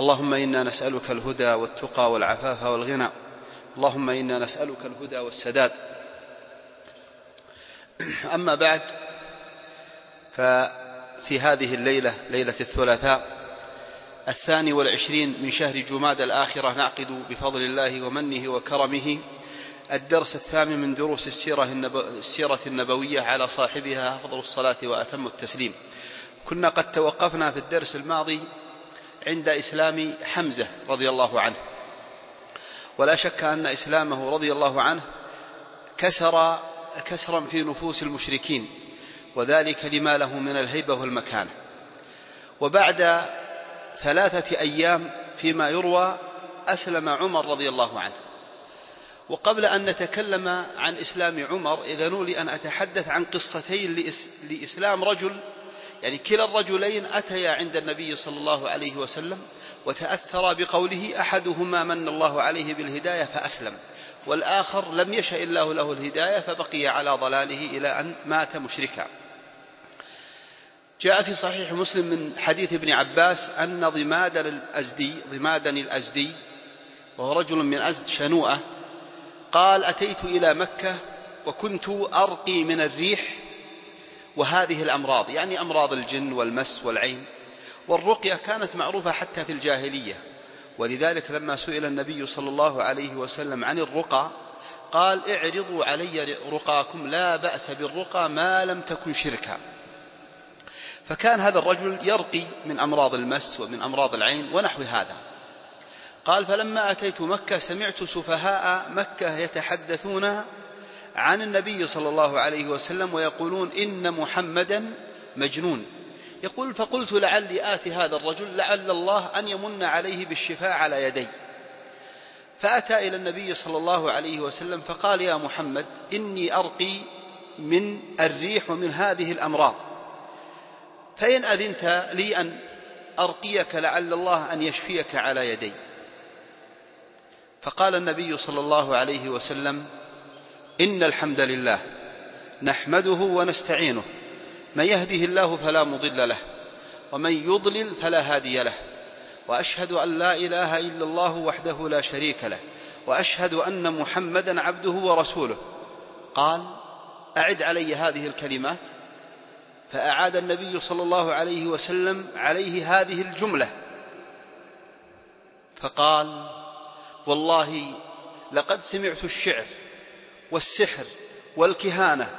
اللهم إنا نسألك الهدى والتقى والعفاف والغنى. اللهم إنا نسألك الهدى والسداد. أما بعد ففي هذه الليلة ليلة الثلاثاء الثاني والعشرين من شهر جماد الآخرة نعقد بفضل الله ومنه وكرمه الدرس الثامن من دروس السيرة, النبو السيرة النبوية على صاحبها أفضل الصلاة وأتم التسليم. كنا قد توقفنا في الدرس الماضي عند إسلام حمزة رضي الله عنه. ولا شك أن إسلامه رضي الله عنه كسر كسرا في نفوس المشركين وذلك لما له من الهيبة والمكانة. وبعد ثلاثة أيام فيما يروى أسلم عمر رضي الله عنه. وقبل أن نتكلم عن إسلام عمر إذنوا لي أن أتحدث عن قصتين لإسلام رجل يعني كلا الرجلين أتيا عند النبي صلى الله عليه وسلم وتأثرا بقوله أحدهما من الله عليه بالهداية فأسلم. والآخر لم يشأ الله له الهداية فبقي على ضلاله إلى أن مات مشركا. جاء في صحيح مسلم من حديث ابن عباس أن ضمادا الأزدي ضمادا الأزدي وهو رجل من أزد شنوءة قال أتيت إلى مكة وكنت أرقي من الريح وهذه الأمراض يعني أمراض الجن والمس والعين والرقية كانت معروفة حتى في الجاهلية. ولذلك لما سئل النبي صلى الله عليه وسلم عن الرقى قال اعرضوا علي رقاكم لا بأس بالرقى ما لم تكن شركا. فكان هذا الرجل يرقي من أمراض المس ومن أمراض العين ونحو هذا. قال فلما أتيت مكة سمعت سفهاء مكة يتحدثون عن النبي صلى الله عليه وسلم ويقولون إن محمدا مجنون. يقول فقلت لعلي آتي هذا الرجل لعل الله أن يمن عليه بالشفاء على يدي. فأتى إلى النبي صلى الله عليه وسلم فقال يا محمد إني أرقي من الريح ومن هذه الأمراض. فإن أذنت لي أن أرقيك لعل الله أن يشفيك على يدي. فقال النبي صلى الله عليه وسلم إن الحمد لله نحمده ونستعينه. من يهده الله فلا مضل له ومن يضلل فلا هادي له. وأشهد أن لا إله إلا الله وحده لا شريك له وأشهد أن محمدا عبده ورسوله. قال أعد علي هذه الكلمات. فأعاد النبي صلى الله عليه وسلم عليه هذه الجملة. فقال والله لقد سمعت الشعر والسحر والكهانة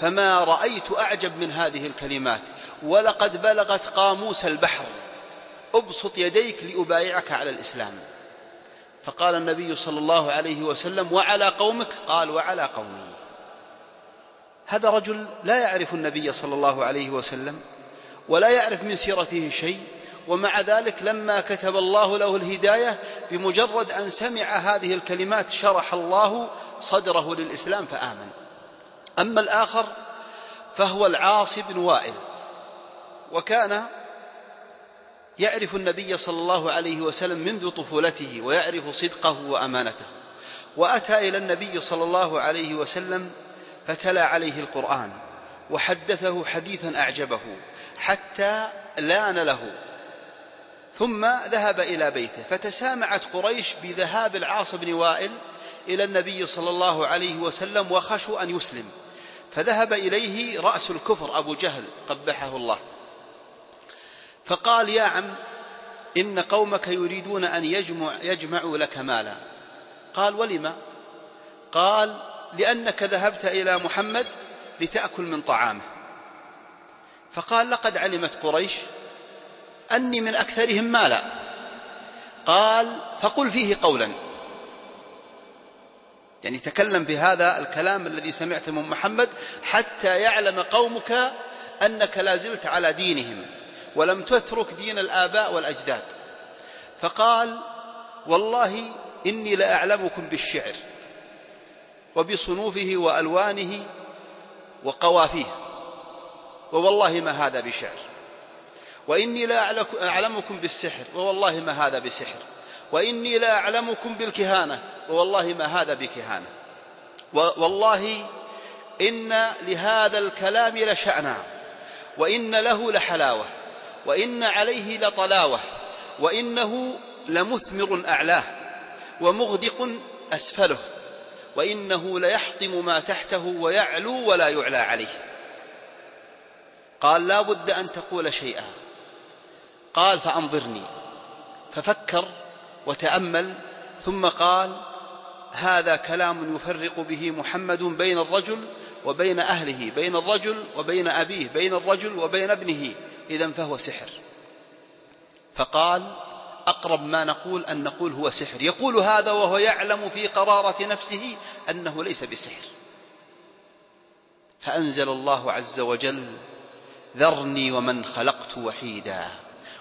فما رأيت أعجب من هذه الكلمات. ولقد بلغت قاموس البحر أبسط يديك لأبايعك على الإسلام. فقال النبي صلى الله عليه وسلم وعلى قومك؟ قال وعلى قومي. هذا رجل لا يعرف النبي صلى الله عليه وسلم ولا يعرف من سيرته شيء ومع ذلك لما كتب الله له الهداية بمجرد أن سمع هذه الكلمات شرح الله صدره للإسلام فآمن. أما الآخر فهو العاص بن وائل وكان يعرف النبي صلى الله عليه وسلم منذ طفولته ويعرف صدقه وأمانته. وأتى إلى النبي صلى الله عليه وسلم فتلا عليه القرآن وحدثه حديثا أعجبه حتى لأن له ثم ذهب إلى بيته فتسامعت قريش بذهاب العاص بن وائل إلى النبي صلى الله عليه وسلم وخشوا أن يسلم. فذهب إليه رأس الكفر أبو جهل قبحه الله. فقال يا عم إن قومك يريدون أن يجمع يجمعوا لك مالا. قال ولم؟ قال لأنك ذهبت إلى محمد لتأكل من طعامه. فقال لقد علمت قريش أني من أكثرهم مالا. قال فقل فيه قولا. يعني تكلم بهذا الكلام الذي سمعته من محمد حتى يعلم قومك أنك لا زلت على دينهم ولم تترك دين الآباء والأجداد. فقال والله إني لأعلمكم بالشعر وبصنوفه وألوانه وقوافيه. ووالله ما هذا بشعر. وإني لا أعلمكم بالسحر ووالله ما هذا بسحر. وإني لا أعلمكم بالكهانة ووالله ما هذا بكهانة. والله إن لهذا الكلام لشأنا وإن له لحلاوة وإن عليه لطلاوة وإنه لمثمر أعلاه ومغدق أسفله وإنه ليحطم ما تحته ويعلو ولا يعلى عليه. قال لا بد أن تقول شيئا. قال فأنظرني. ففكر وتأمل ثم قال هذا كلام يفرق به محمد بين الرجل وبين أهله بين الرجل وبين أبيه بين الرجل وبين ابنه إذا فهو سحر. فقال أقرب ما نقول أن نقول هو سحر. يقول هذا وهو يعلم في قرارة نفسه أنه ليس بسحر. فأنزل الله عز وجل ذرني ومن خلقت وحيدا.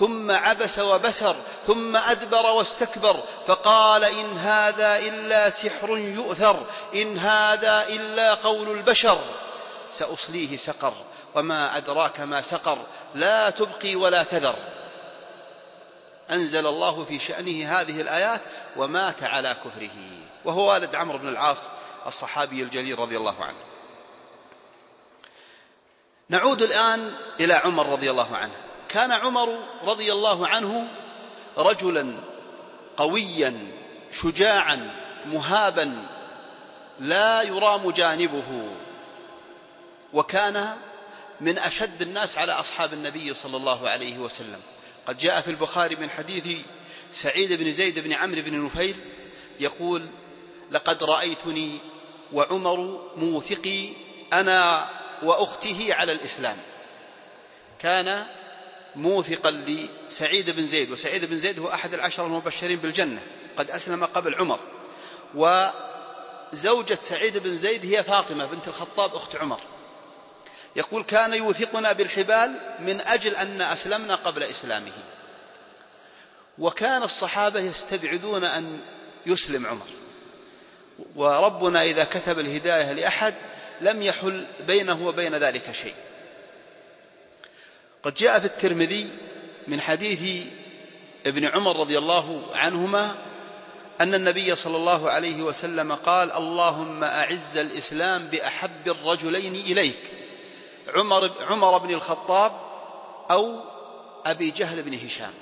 ثم عبس وبسر ثم أدبر واستكبر فقال إن هذا إلا سحر يؤثر إن هذا إلا قول البشر. سأصليه سقر وما أدراك ما سقر لا تبقي ولا تذر. أنزل الله في شأنه هذه الآيات ومات على كفره. وهو والد عمرو بن العاص الصحابي الجليل رضي الله عنه. نعود الآن إلى عمر رضي الله عنه. كان عمر رضي الله عنه رجلا قويا شجاعا مهابا لا يرام جانبه. وكان من أشد الناس على أصحاب النبي صلى الله عليه وسلم. قد جاء في البخاري من حديث سعيد بن زيد بن عمرو بن نفيل يقول لقد رأيتني وعمر موثقي أنا وأخته على الإسلام. كان موثقا لسعيد بن زيد وسعيد بن زيد هو أحد العشر المبشرين بالجنة قد أسلم قبل عمر. وزوجة سعيد بن زيد هي فاطمة بنت الخطاب أخت عمر. يقول كان يوثقنا بالحبال من أجل أن أسلمنا قبل إسلامه. وكان الصحابة يستبعدون أن يسلم عمر. وربنا إذا كتب الهداية لأحد لم يحل بينه وبين ذلك شيء. قد جاء في الترمذي من حديث ابن عمر رضي الله عنهما أن النبي صلى الله عليه وسلم قال اللهم أعز الإسلام بأحب الرجلين إليك. عمر, عمر بن الخطاب أو أبي جهل بن هشام.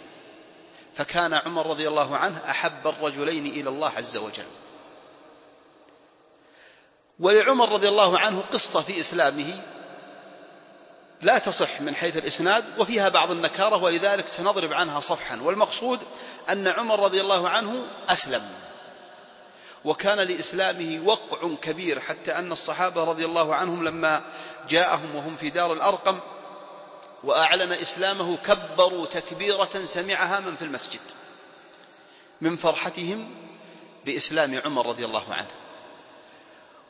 فكان عمر رضي الله عنه أحب الرجلين إلى الله عز وجل. ولعمر رضي الله عنه قصة في إسلامه لا تصح من حيث الإسناد وفيها بعض النكارة ولذلك سنضرب عنها صفحا. والمقصود أن عمر رضي الله عنه أسلم. وكان لإسلامه وقع كبير حتى أن الصحابة رضي الله عنهم لما جاءهم وهم في دار الأرقم وأعلن إسلامه كبروا تكبيرة سمعها من في المسجد من فرحتهم بإسلام عمر رضي الله عنه.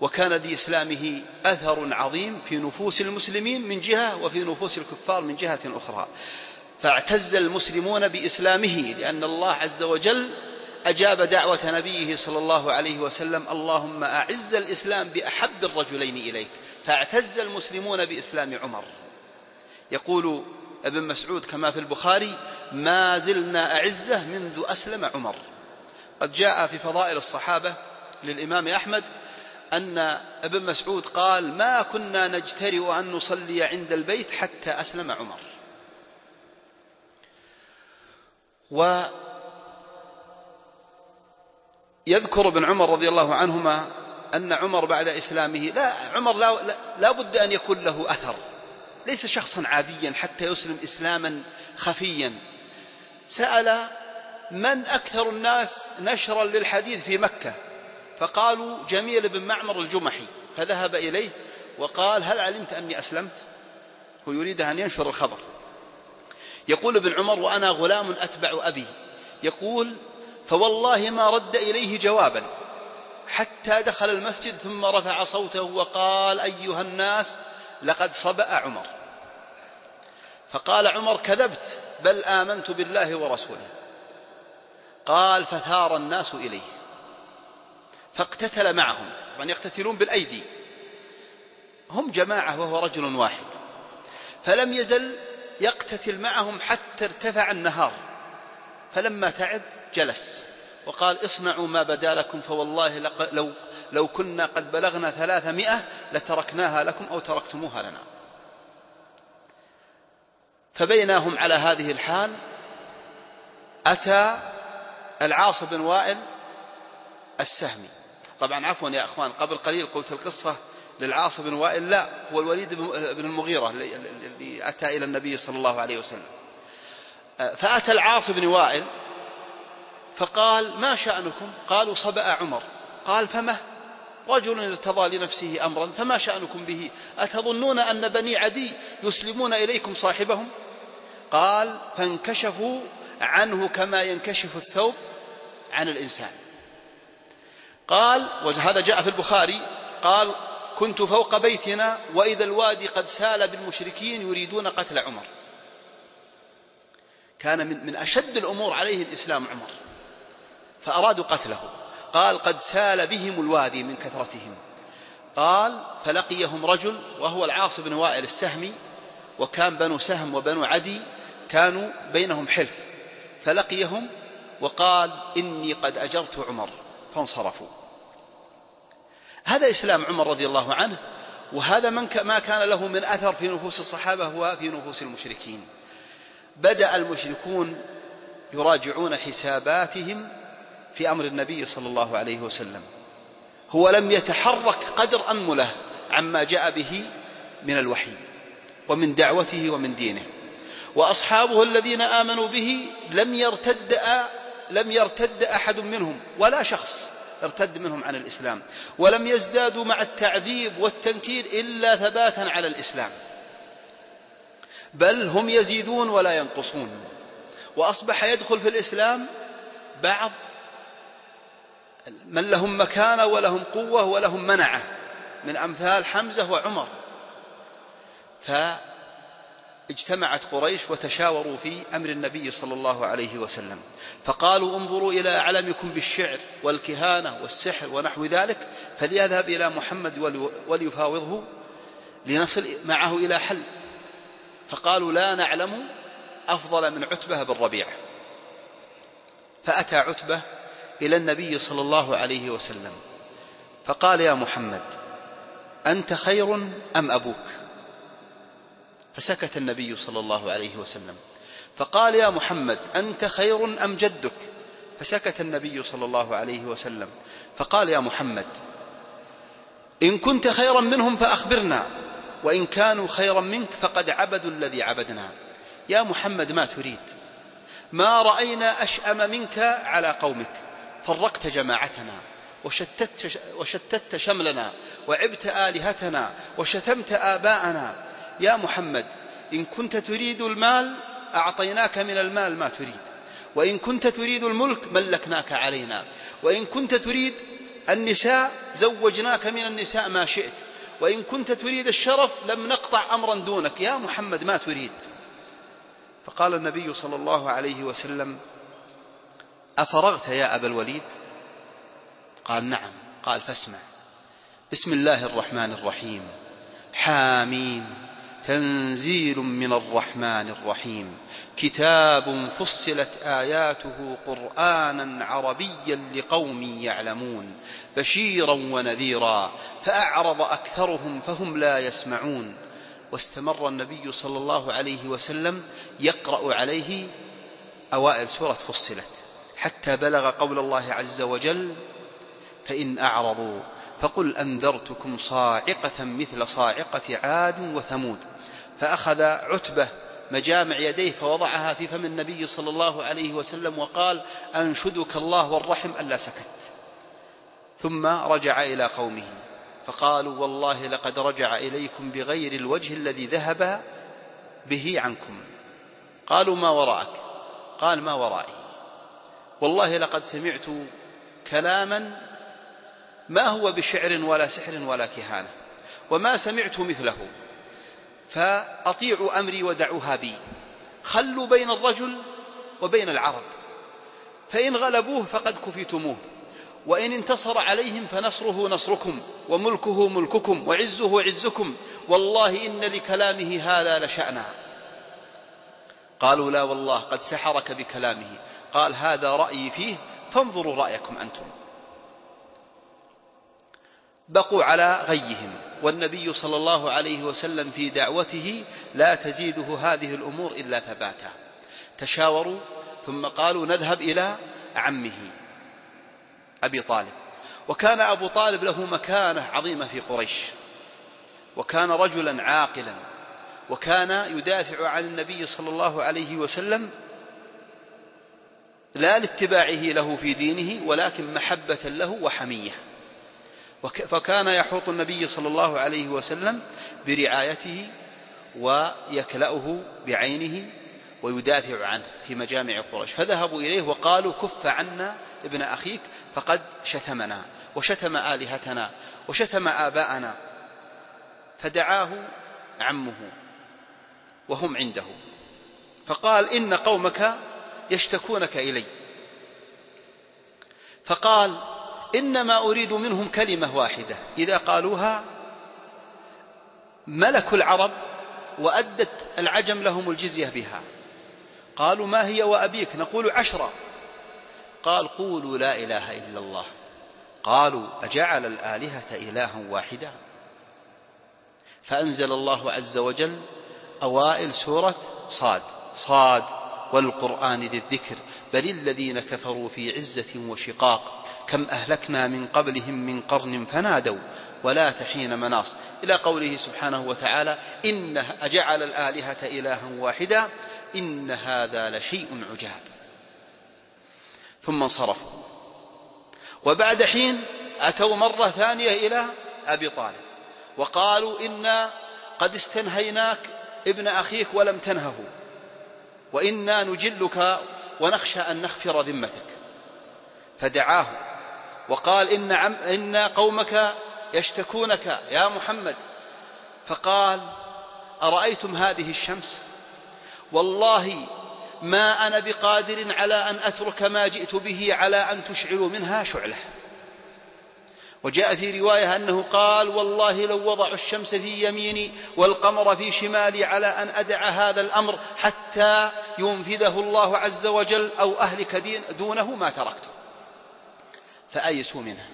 وكان لإسلامه أثر عظيم في نفوس المسلمين من جهة وفي نفوس الكفار من جهة أخرى. فاعتز المسلمون بإسلامه لأن الله عز وجل أجاب دعوة نبيه صلى الله عليه وسلم اللهم أعز الإسلام بأحب الرجلين إليك. فاعتز المسلمون بإسلام عمر. يقول ابن مسعود كما في البخاري ما زلنا أعزة منذ أسلم عمر. قد جاء في فضائل الصحابة للإمام أحمد أن ابن مسعود قال ما كنا نجترئ أن نصلي عند البيت حتى أسلم عمر. ويذكر ابن عمر رضي الله عنهما أن عمر بعد إسلامه لا عمر لا, لا بد أن يكون له أثر. ليس شخصا عاديا حتى يسلم إسلاما خفيا. سأل من أكثر الناس نشرا للحديث في مكة؟ فقالوا جميل بن معمر الجمحي فذهب إليه وقال هل علمت أني أسلمت؟ هو يريد أن ينشر الخبر. يقول ابن عمر وأنا غلام أتبع أبي. يقول فوالله ما رد إليه جوابا. حتى دخل المسجد ثم رفع صوته وقال أيها الناس لقد صبأ عمر. فقال عمر كذبت بل آمنت بالله ورسوله. قال فثار الناس إليه. فاقتتل معهم طبعا يقتتلون بالأيدي. هم جماعة وهو رجل واحد. فلم يزل يقتتل معهم حتى ارتفع النهار. فلما تعب جلس وقال اصنعوا ما بدا لكم فوالله لو, لو كنا قد بلغنا ثلاثمائة لتركناها لكم أو تركتموها لنا. فبينهم على هذه الحال أتى العاص بن وائل السهمي. طبعا عفوا يا أخوان قبل قليل قلت القصة للعاص بن وائل لا هو الوليد بن المغيرة اللي أتى إلى النبي صلى الله عليه وسلم. فأتى العاص بن وائل فقال ما شأنكم؟ قالوا صبأ عمر. قال فما؟ رجل ارتضى لنفسه أمرا فما شأنكم به؟ أتظنون أن بني عدي يسلمون إليكم صاحبهم؟ قال فانكشفوا عنه كما ينكشف الثوب عن الإنسان. قال وهذا جاء في البخاري قال كنت فوق بيتنا وإذا الوادي قد سال بالمشركين يريدون قتل عمر. كان من, من أشد الأمور عليه الإسلام عمر فأرادوا قتله. قال قد سال بهم الوادي من كثرتهم. قال فلقيهم رجل وهو العاص بن وائل السهمي وكان بنو سهم وبنو عدي كانوا بينهم حلف. فلقيهم وقال إني قد أجرت عمر. فانصرفوا. هذا إسلام عمر رضي الله عنه وهذا من ما كان له من أثر في نفوس الصحابة وفي نفوس المشركين. بدأ المشركون يراجعون حساباتهم في أمر النبي صلى الله عليه وسلم. هو لم يتحرك قدر أنملة عما جاء به من الوحي ومن دعوته ومن دينه. وأصحابه الذين آمنوا به لم يرتد لم يرتد أحد منهم ولا شخص. ارتد منهم عن الإسلام. ولم يزدادوا مع التعذيب والتنكير إلا ثباتا على الإسلام. بل هم يزيدون ولا ينقصون. وأصبح يدخل في الإسلام بعض من لهم مكانة ولهم قوة ولهم منعة. من أمثال حمزة وعمر. فاجتمعت قريش وتشاوروا في أمر النبي صلى الله عليه وسلم. فقالوا انظروا إلى أعلمكم بالشعر والكهانة والسحر ونحو ذلك فليذهب إلى محمد وليفاوضه لنصل معه إلى حل. فقالوا لا نعلم أفضل من عتبة بالربيعة فأتى عتبة إلى النبي صلى الله عليه وسلم فقال يا محمد أنت خير أم أبوك؟ فسكت النبي صلى الله عليه وسلم. فقال يا محمد أنت خير أم جدك؟ فسكت النبي صلى الله عليه وسلم. فقال يا محمد إن كنت خيرا منهم فأخبرنا وإن كانوا خيرا منك فقد عبدوا الذي عبدنا. يا محمد ما تريد؟ ما رأينا أشأم منك على قومك. فرقت جماعتنا وشتت, وشتت شملنا وعبت آلهتنا وشتمت آباءنا. يا محمد إن كنت تريد المال أعطيناك من المال ما تريد وإن كنت تريد الملك ملكناك علينا وإن كنت تريد النساء زوجناك من النساء ما شئت وإن كنت تريد الشرف لم نقطع أمرا دونك يا محمد ما تريد. فقال النبي صلى الله عليه وسلم أفرغت يا أبا الوليد؟ قال نعم. قال فاسمع. بسم الله الرحمن الرحيم. حاميم. تنزيل من الرحمن الرحيم. كتاب فصلت آياته قرآنا عربيا لقوم يعلمون. بشيرا ونذيرا فأعرض أكثرهم فهم لا يسمعون. واستمر النبي صلى الله عليه وسلم يقرأ عليه أوائل سورة فصلت. حتى بلغ قول الله عز وجل فإن أعرضوا فقل أنذرتكم صاعقة مثل صاعقة عاد وثمود. فأخذ عتبة مجامع يديه فوضعها في فم النبي صلى الله عليه وسلم وقال أنشدك الله والرحم ألا سكت. ثم رجع إلى قومه فقالوا والله لقد رجع إليكم بغير الوجه الذي ذهب به عنكم. قالوا ما وراءك؟ قال ما ورائي. والله لقد سمعت كلاما ما هو بشعر ولا سحر ولا كهانة وما سمعت مثله. فأطيعوا أمري ودعوها بي. خلوا بين الرجل وبين العرب. فإن غلبوه فقد كفيتموه. وإن انتصر عليهم فنصره نصركم وملكه ملككم وعزه عزكم. والله إن لكلامه هذا لشأنا قالوا لا والله قد سحرك بكلامه. قال هذا رأيي فيه فانظروا رأيكم أنتم. بقوا على غيهم. والنبي صلى الله عليه وسلم في دعوته لا تزيده هذه الأمور إلا ثباتا. تشاوروا ثم قالوا نذهب إلى عمه أبي طالب. وكان أبو طالب له مكانة عظيمة في قريش. وكان رجلا عاقلا. وكان يدافع عن النبي صلى الله عليه وسلم لا لاتباعه له في دينه ولكن محبة له وحمية. فكان يحوط النبي صلى الله عليه وسلم برعايته ويكلأه بعينه ويدافع عنه في مجامع قريش. فذهبوا إليه وقالوا كف عنا ابن أخيك فقد شتمنا وشتم آلهتنا وشتم آباءنا. فدعاه عمه وهم عنده. فقال إن قومك يشتكونك إلي. فقال إنما أريد منهم كلمة واحدة. إذا قالوها ملك العرب وأدت العجم لهم الجزية بها. قالوا ما هي وأبيك؟ نقول عشرة. قال قولوا لا إله إلا الله. قالوا أجعل الآلهة إلها واحدا. فأنزل الله عز وجل أوائل سورة صاد. صاد والقرآن ذي الذكر. بل الذين كفروا في عزة وشقاق كم أهلكنا من قبلهم من قرن فنادوا ولا تحين مناص. إلى قوله سبحانه وتعالى إن أجعل الآلهة إلها واحدا إن هذا لشيء عجاب. ثم انصرفوا وبعد حين أتوا مرة ثانية إلى أبي طالب وقالوا إنا قد استنهيناك ابن أخيك ولم تنهه وإنا نجلك ونخشى أن نغفر ذمتك. فدعاه وقال إن, عم إن قومك يشتكونك يا محمد. فقال أرأيتم هذه الشمس؟ والله ما أنا بقادر على أن أترك ما جئت به على أن تشعلوا منها شعلة. وجاء في رواية أنه قال والله لو وضعوا الشمس في يميني والقمر في شمالي على أن أدع هذا الأمر حتى ينفذه الله عز وجل أو أهلك دونه ما تركته. فآيسوا منه.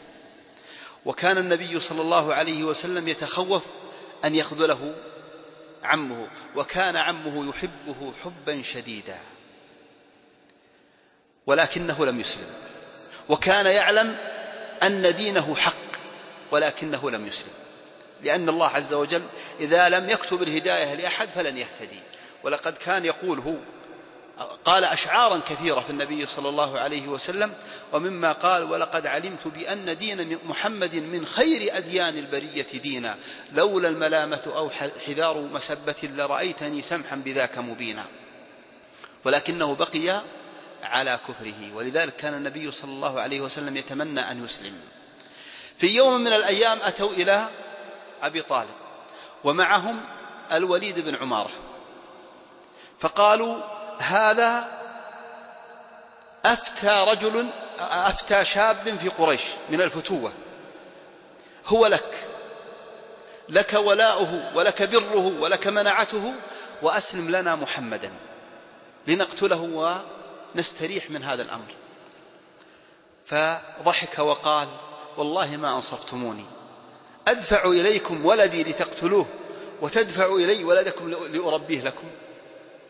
وكان النبي صلى الله عليه وسلم يتخوف أن يخذله عمه وكان عمه يحبه حبا شديدا. ولكنه لم يسلم. وكان يعلم أن دينه حق ولكنه لم يسلم. لأن الله عز وجل إذا لم يكتب الهداية لأحد فلن يهتدي. ولقد كان يقول هو قال أشعارا كثيرة في النبي صلى الله عليه وسلم ومما قال ولقد علمت بأن دين محمد من خير أديان البرية دينا لولا الملامة أو حذار مسبة لرأيتني سمحا بذاك مبينا. ولكنه بقي على كفره ولذلك كان النبي صلى الله عليه وسلم يتمنى أن يسلم. في يوم من الأيام أتوا إلى أبي طالب ومعهم الوليد بن عمارة فقالوا هذا أفتى رجل أفتى شاب في قريش من الفتوة. هو لك. لك ولاؤه ولك بره ولك منعته وأسلم لنا محمدا. لنقتله ونستريح من هذا الأمر. فضحك وقال والله ما أنصفتموني أدفع إليكم ولدي لتقتلوه وتدفع إلي ولدكم لأربيه لكم.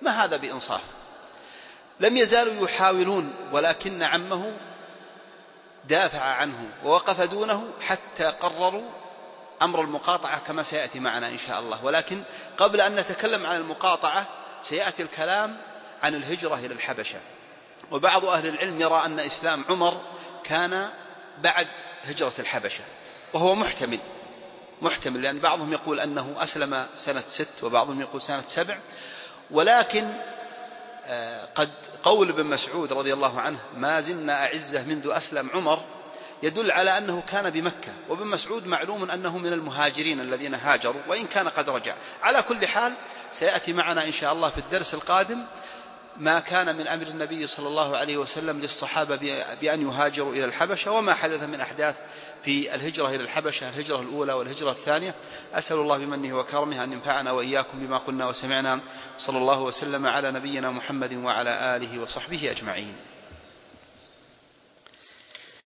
ما هذا بإنصاف؟ لم يزالوا يحاولون ولكن عمه دافع عنه ووقف دونه حتى قرروا أمر المقاطعة كما سيأتي معنا إن شاء الله. ولكن قبل أن نتكلم عن المقاطعة سيأتي الكلام عن الهجرة إلى الحبشة. وبعض أهل العلم يرى أن إسلام عمر كان بعد هجرة الحبشة وهو محتمل محتمل لأن بعضهم يقول أنه أسلم سنة ست وبعضهم يقول سنة سبع. ولكن آه، قد قول ابن مسعود رضي الله عنه ما زلنا أعزة منذ أسلم عمر يدل على أنه كان بمكة. وابن مسعود معلوم أنه من المهاجرين الذين هاجروا وإن كان قد رجع. على كل حال سيأتي معنا إن شاء الله في الدرس القادم ما كان من أمر النبي صلى الله عليه وسلم للصحابة بأن يهاجروا إلى الحبشة وما حدث من أحداث في الهجرة إلى الحبشة الهجرة الأولى والهجرة الثانية. أسأل الله بمنه وكرمه أن ينفعنا وإياكم بما قلنا وسمعنا. صلى الله وسلم على نبينا محمد وعلى آله وصحبه أجمعين.